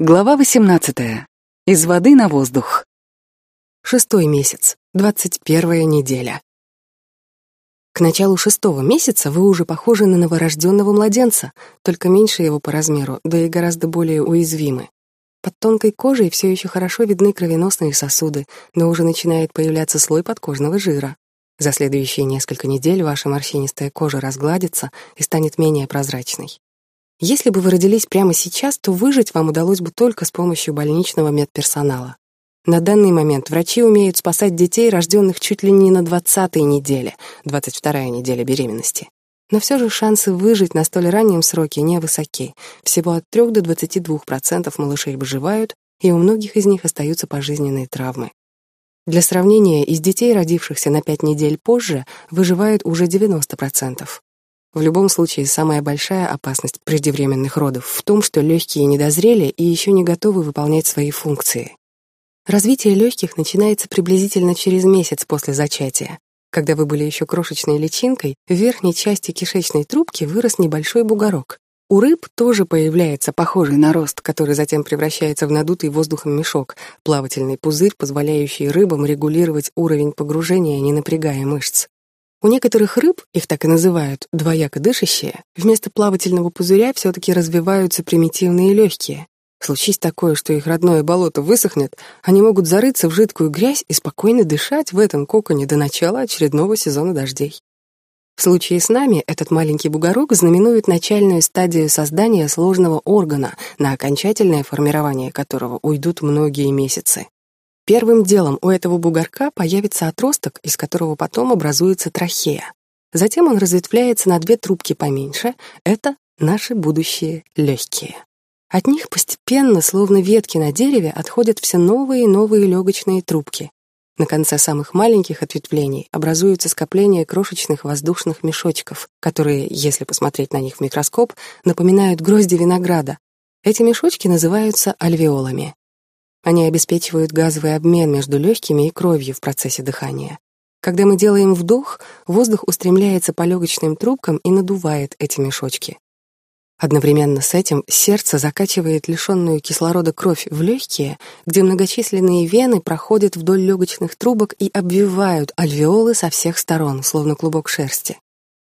Глава 18. Из воды на воздух. Шестой месяц, двадцать первая неделя. К началу шестого месяца вы уже похожи на новорожденного младенца, только меньше его по размеру, да и гораздо более уязвимы. Под тонкой кожей все еще хорошо видны кровеносные сосуды, но уже начинает появляться слой подкожного жира. За следующие несколько недель ваша морщинистая кожа разгладится и станет менее прозрачной. Если бы вы родились прямо сейчас, то выжить вам удалось бы только с помощью больничного медперсонала. На данный момент врачи умеют спасать детей, рожденных чуть ли не на 20-й неделе, 22-я неделя беременности. Но все же шансы выжить на столь раннем сроке невысоки. Всего от 3 до 22% малышей выживают, и у многих из них остаются пожизненные травмы. Для сравнения, из детей, родившихся на 5 недель позже, выживают уже 90%. В любом случае, самая большая опасность преждевременных родов в том, что легкие не дозрели и еще не готовы выполнять свои функции. Развитие легких начинается приблизительно через месяц после зачатия. Когда вы были еще крошечной личинкой, в верхней части кишечной трубки вырос небольшой бугорок. У рыб тоже появляется похожий нарост, который затем превращается в надутый воздухом мешок, плавательный пузырь, позволяющий рыбам регулировать уровень погружения, не напрягая мышц. У некоторых рыб, их так и называют, двояко дышащие, вместо плавательного пузыря все-таки развиваются примитивные легкие. Случись такое, что их родное болото высохнет, они могут зарыться в жидкую грязь и спокойно дышать в этом коконе до начала очередного сезона дождей. В случае с нами этот маленький бугорок знаменует начальную стадию создания сложного органа, на окончательное формирование которого уйдут многие месяцы. Первым делом у этого бугорка появится отросток, из которого потом образуется трахея. Затем он разветвляется на две трубки поменьше. Это наши будущие легкие. От них постепенно, словно ветки на дереве, отходят все новые и новые легочные трубки. На конце самых маленьких ответвлений образуются скопления крошечных воздушных мешочков, которые, если посмотреть на них в микроскоп, напоминают грозди винограда. Эти мешочки называются альвеолами. Они обеспечивают газовый обмен между легкими и кровью в процессе дыхания. Когда мы делаем вдох, воздух устремляется по легочным трубкам и надувает эти мешочки. Одновременно с этим сердце закачивает лишенную кислорода кровь в легкие, где многочисленные вены проходят вдоль легочных трубок и обвивают альвеолы со всех сторон, словно клубок шерсти.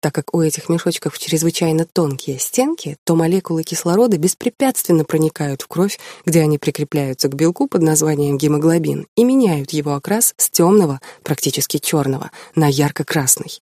Так как у этих мешочков чрезвычайно тонкие стенки, то молекулы кислорода беспрепятственно проникают в кровь, где они прикрепляются к белку под названием гемоглобин и меняют его окрас с темного, практически черного, на ярко-красный.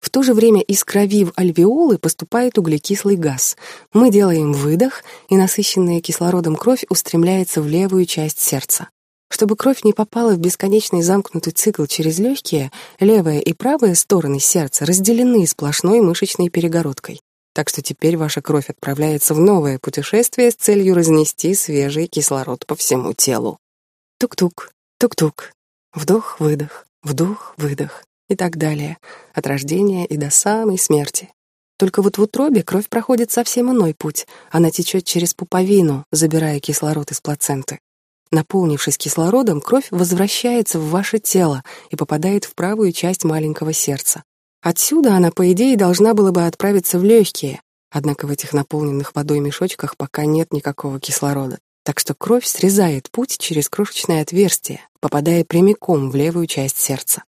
В то же время из крови в альвеолы поступает углекислый газ. Мы делаем выдох, и насыщенная кислородом кровь устремляется в левую часть сердца. Чтобы кровь не попала в бесконечный замкнутый цикл через легкие, левая и правая стороны сердца разделены сплошной мышечной перегородкой. Так что теперь ваша кровь отправляется в новое путешествие с целью разнести свежий кислород по всему телу. Тук-тук, тук-тук, вдох-выдох, вдох-выдох и так далее, от рождения и до самой смерти. Только вот в утробе кровь проходит совсем иной путь. Она течет через пуповину, забирая кислород из плаценты. Наполнившись кислородом, кровь возвращается в ваше тело и попадает в правую часть маленького сердца. Отсюда она, по идее, должна была бы отправиться в легкие, однако в этих наполненных водой мешочках пока нет никакого кислорода. Так что кровь срезает путь через крошечное отверстие, попадая прямиком в левую часть сердца.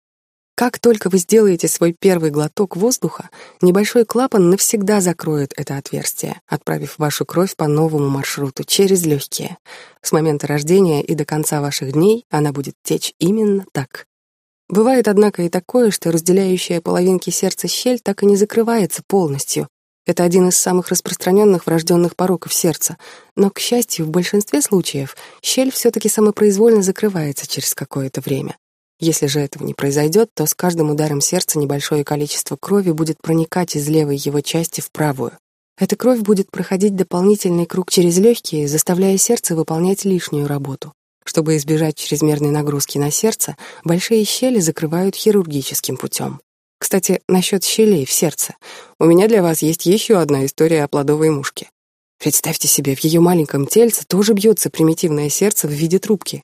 Как только вы сделаете свой первый глоток воздуха, небольшой клапан навсегда закроет это отверстие, отправив вашу кровь по новому маршруту через легкие. С момента рождения и до конца ваших дней она будет течь именно так. Бывает, однако, и такое, что разделяющая половинки сердца щель так и не закрывается полностью. Это один из самых распространенных врожденных пороков сердца. Но, к счастью, в большинстве случаев щель все-таки самопроизвольно закрывается через какое-то время. Если же этого не произойдет, то с каждым ударом сердца небольшое количество крови будет проникать из левой его части в правую. Эта кровь будет проходить дополнительный круг через легкие, заставляя сердце выполнять лишнюю работу. Чтобы избежать чрезмерной нагрузки на сердце, большие щели закрывают хирургическим путем. Кстати, насчет щелей в сердце. У меня для вас есть еще одна история о плодовой мушке. Представьте себе, в ее маленьком тельце тоже бьется примитивное сердце в виде трубки.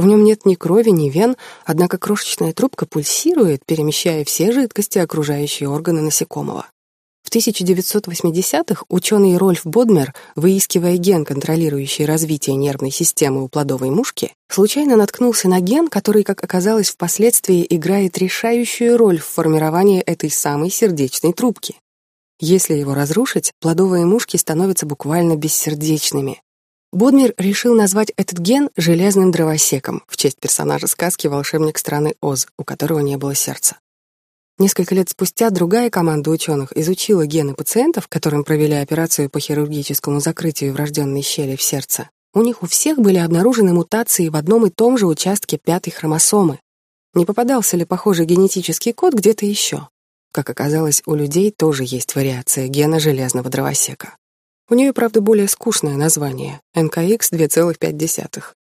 В нем нет ни крови, ни вен, однако крошечная трубка пульсирует, перемещая все жидкости, окружающие органы насекомого. В 1980-х ученый Рольф Бодмер, выискивая ген, контролирующий развитие нервной системы у плодовой мушки, случайно наткнулся на ген, который, как оказалось, впоследствии играет решающую роль в формировании этой самой сердечной трубки. Если его разрушить, плодовые мушки становятся буквально бессердечными. Бодмер решил назвать этот ген железным дровосеком в честь персонажа сказки «Волшебник страны Оз», у которого не было сердца. Несколько лет спустя другая команда ученых изучила гены пациентов, которым провели операцию по хирургическому закрытию врожденной щели в сердце. У них у всех были обнаружены мутации в одном и том же участке пятой хромосомы. Не попадался ли похожий генетический код где-то еще? Как оказалось, у людей тоже есть вариация гена железного дровосека. У нее, правда, более скучное название — НКХ 2,5.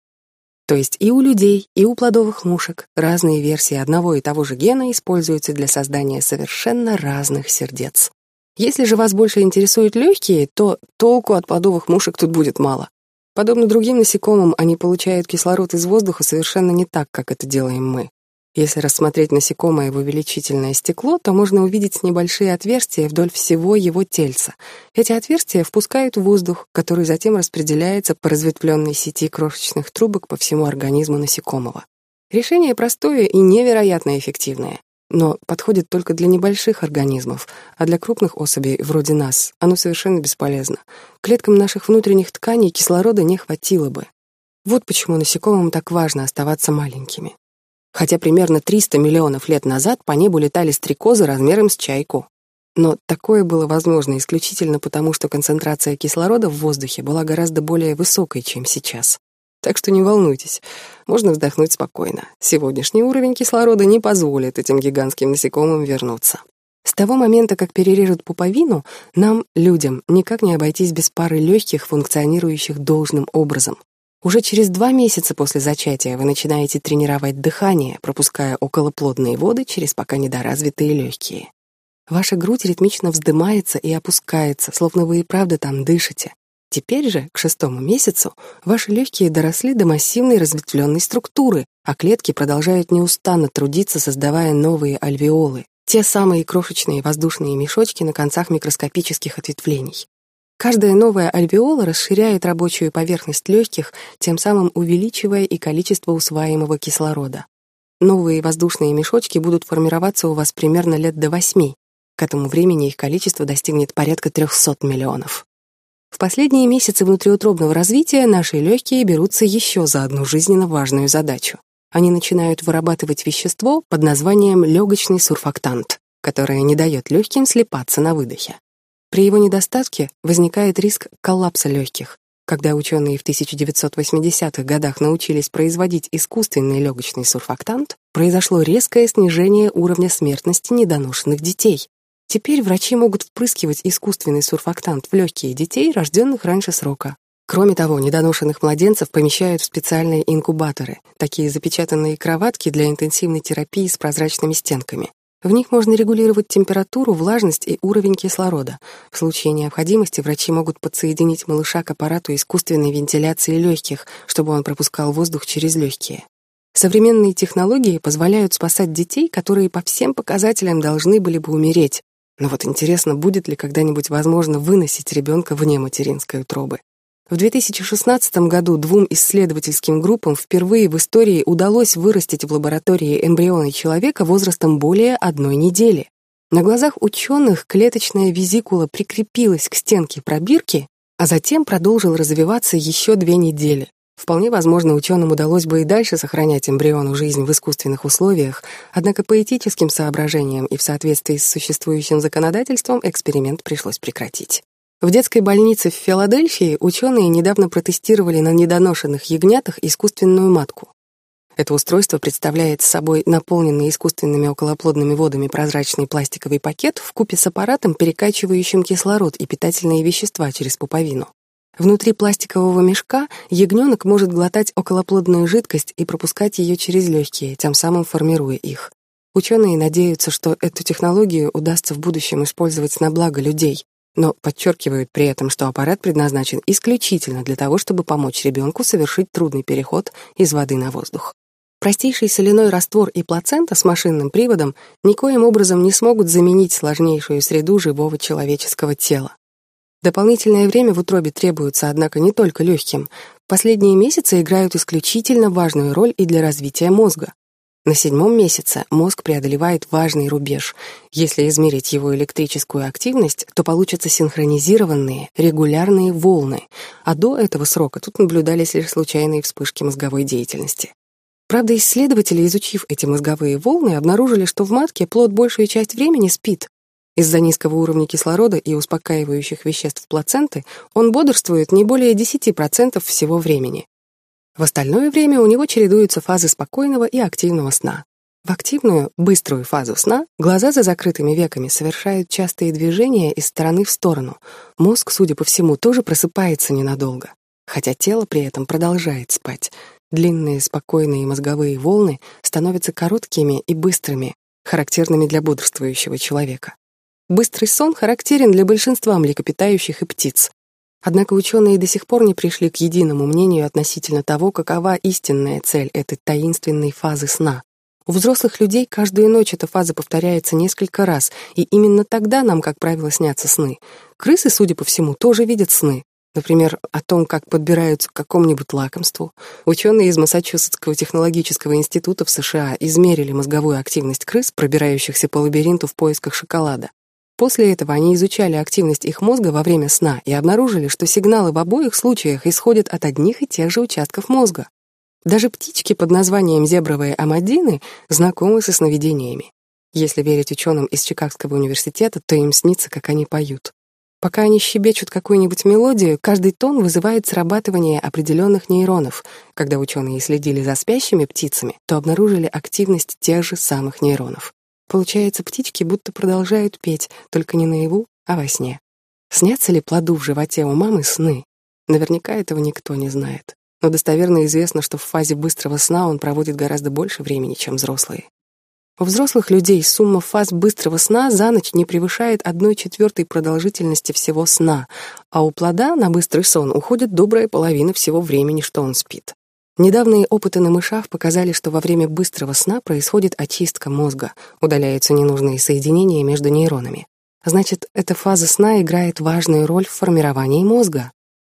То есть и у людей, и у плодовых мушек разные версии одного и того же гена используются для создания совершенно разных сердец. Если же вас больше интересуют легкие, то толку от плодовых мушек тут будет мало. Подобно другим насекомым, они получают кислород из воздуха совершенно не так, как это делаем мы. Если рассмотреть насекомое в увеличительное стекло, то можно увидеть небольшие отверстия вдоль всего его тельца. Эти отверстия впускают воздух, который затем распределяется по разветвленной сети крошечных трубок по всему организму насекомого. Решение простое и невероятно эффективное, но подходит только для небольших организмов, а для крупных особей, вроде нас, оно совершенно бесполезно. Клеткам наших внутренних тканей кислорода не хватило бы. Вот почему насекомым так важно оставаться маленькими хотя примерно 300 миллионов лет назад по небу летали стрекозы размером с чайку. Но такое было возможно исключительно потому, что концентрация кислорода в воздухе была гораздо более высокой, чем сейчас. Так что не волнуйтесь, можно вздохнуть спокойно. Сегодняшний уровень кислорода не позволит этим гигантским насекомым вернуться. С того момента, как перережут пуповину, нам, людям, никак не обойтись без пары легких, функционирующих должным образом. Уже через два месяца после зачатия вы начинаете тренировать дыхание, пропуская околоплодные воды через пока недоразвитые легкие. Ваша грудь ритмично вздымается и опускается, словно вы и правда там дышите. Теперь же, к шестому месяцу, ваши легкие доросли до массивной разветвленной структуры, а клетки продолжают неустанно трудиться, создавая новые альвеолы, те самые крошечные воздушные мешочки на концах микроскопических ответвлений. Каждая новая альвеола расширяет рабочую поверхность легких, тем самым увеличивая и количество усваиваемого кислорода. Новые воздушные мешочки будут формироваться у вас примерно лет до восьми. К этому времени их количество достигнет порядка 300 миллионов. В последние месяцы внутриутробного развития наши легкие берутся еще за одну жизненно важную задачу. Они начинают вырабатывать вещество под названием легочный сурфактант, которое не дает легким слипаться на выдохе. При его недостатке возникает риск коллапса легких. Когда ученые в 1980-х годах научились производить искусственный легочный сурфактант, произошло резкое снижение уровня смертности недоношенных детей. Теперь врачи могут впрыскивать искусственный сурфактант в легкие детей, рожденных раньше срока. Кроме того, недоношенных младенцев помещают в специальные инкубаторы, такие запечатанные кроватки для интенсивной терапии с прозрачными стенками. В них можно регулировать температуру, влажность и уровень кислорода. В случае необходимости врачи могут подсоединить малыша к аппарату искусственной вентиляции легких, чтобы он пропускал воздух через легкие. Современные технологии позволяют спасать детей, которые по всем показателям должны были бы умереть. Но вот интересно, будет ли когда-нибудь возможно выносить ребенка вне материнской утробы. В 2016 году двум исследовательским группам впервые в истории удалось вырастить в лаборатории эмбрионы человека возрастом более одной недели. На глазах ученых клеточная визикула прикрепилась к стенке пробирки, а затем продолжил развиваться еще две недели. Вполне возможно, ученым удалось бы и дальше сохранять эмбриону жизнь в искусственных условиях, однако по этическим соображениям и в соответствии с существующим законодательством эксперимент пришлось прекратить. В детской больнице в Филадельфии ученые недавно протестировали на недоношенных ягнятах искусственную матку. Это устройство представляет собой наполненный искусственными околоплодными водами прозрачный пластиковый пакет в купе с аппаратом, перекачивающим кислород и питательные вещества через пуповину. Внутри пластикового мешка ягненок может глотать околоплодную жидкость и пропускать ее через легкие, тем самым формируя их. Ученые надеются, что эту технологию удастся в будущем использовать на благо людей, но подчеркивают при этом, что аппарат предназначен исключительно для того, чтобы помочь ребенку совершить трудный переход из воды на воздух. Простейший соляной раствор и плацента с машинным приводом никоим образом не смогут заменить сложнейшую среду живого человеческого тела. Дополнительное время в утробе требуется, однако, не только легким. Последние месяцы играют исключительно важную роль и для развития мозга. На седьмом месяце мозг преодолевает важный рубеж. Если измерить его электрическую активность, то получатся синхронизированные, регулярные волны, а до этого срока тут наблюдались лишь случайные вспышки мозговой деятельности. Правда, исследователи, изучив эти мозговые волны, обнаружили, что в матке плод большую часть времени спит. Из-за низкого уровня кислорода и успокаивающих веществ плаценты он бодрствует не более 10% всего времени. В остальное время у него чередуются фазы спокойного и активного сна. В активную, быструю фазу сна глаза за закрытыми веками совершают частые движения из стороны в сторону. Мозг, судя по всему, тоже просыпается ненадолго, хотя тело при этом продолжает спать. Длинные спокойные мозговые волны становятся короткими и быстрыми, характерными для бодрствующего человека. Быстрый сон характерен для большинства млекопитающих и птиц. Однако ученые до сих пор не пришли к единому мнению относительно того, какова истинная цель этой таинственной фазы сна. У взрослых людей каждую ночь эта фаза повторяется несколько раз, и именно тогда нам, как правило, снятся сны. Крысы, судя по всему, тоже видят сны. Например, о том, как подбираются к какому-нибудь лакомству. Ученые из Массачусетского технологического института в США измерили мозговую активность крыс, пробирающихся по лабиринту в поисках шоколада. После этого они изучали активность их мозга во время сна и обнаружили, что сигналы в обоих случаях исходят от одних и тех же участков мозга. Даже птички под названием зебровые амадины знакомы со сновидениями. Если верить ученым из Чикагского университета, то им снится, как они поют. Пока они щебечут какую-нибудь мелодию, каждый тон вызывает срабатывание определенных нейронов. Когда ученые следили за спящими птицами, то обнаружили активность тех же самых нейронов. Получается, птички будто продолжают петь, только не наяву, а во сне. Снятся ли плоду в животе у мамы сны? Наверняка этого никто не знает. Но достоверно известно, что в фазе быстрого сна он проводит гораздо больше времени, чем взрослые. У взрослых людей сумма фаз быстрого сна за ночь не превышает одной четвертой продолжительности всего сна, а у плода на быстрый сон уходит добрая половина всего времени, что он спит. Недавние опыты на мышах показали, что во время быстрого сна происходит очистка мозга, удаляются ненужные соединения между нейронами. Значит, эта фаза сна играет важную роль в формировании мозга.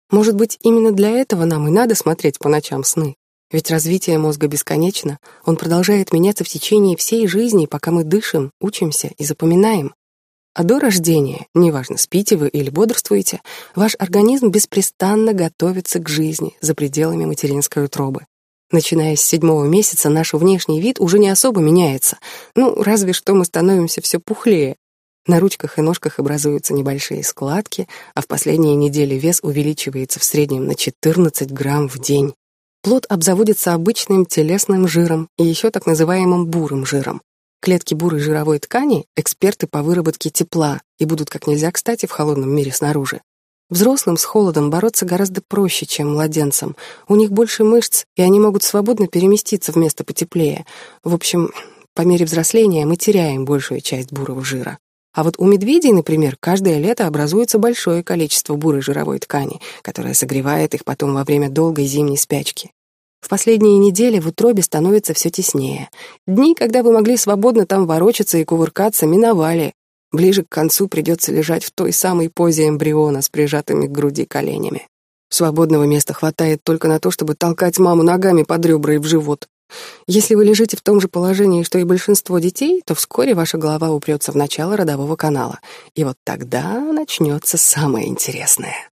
Может быть, именно для этого нам и надо смотреть по ночам сны. Ведь развитие мозга бесконечно, он продолжает меняться в течение всей жизни, пока мы дышим, учимся и запоминаем. А до рождения, неважно, спите вы или бодрствуете, ваш организм беспрестанно готовится к жизни за пределами материнской утробы. Начиная с седьмого месяца наш внешний вид уже не особо меняется, ну, разве что мы становимся все пухлее. На ручках и ножках образуются небольшие складки, а в последние недели вес увеличивается в среднем на 14 грамм в день. Плод обзаводится обычным телесным жиром и еще так называемым бурым жиром. Клетки бурой жировой ткани — эксперты по выработке тепла и будут как нельзя кстати в холодном мире снаружи. Взрослым с холодом бороться гораздо проще, чем младенцам. У них больше мышц, и они могут свободно переместиться в место потеплее. В общем, по мере взросления мы теряем большую часть бурого жира. А вот у медведей, например, каждое лето образуется большое количество бурой жировой ткани, которая согревает их потом во время долгой зимней спячки. В последние недели в утробе становится все теснее. Дни, когда вы могли свободно там ворочаться и кувыркаться, миновали. Ближе к концу придется лежать в той самой позе эмбриона с прижатыми к груди коленями. Свободного места хватает только на то, чтобы толкать маму ногами под ребра и в живот. Если вы лежите в том же положении, что и большинство детей, то вскоре ваша голова упрется в начало родового канала. И вот тогда начнется самое интересное.